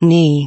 knee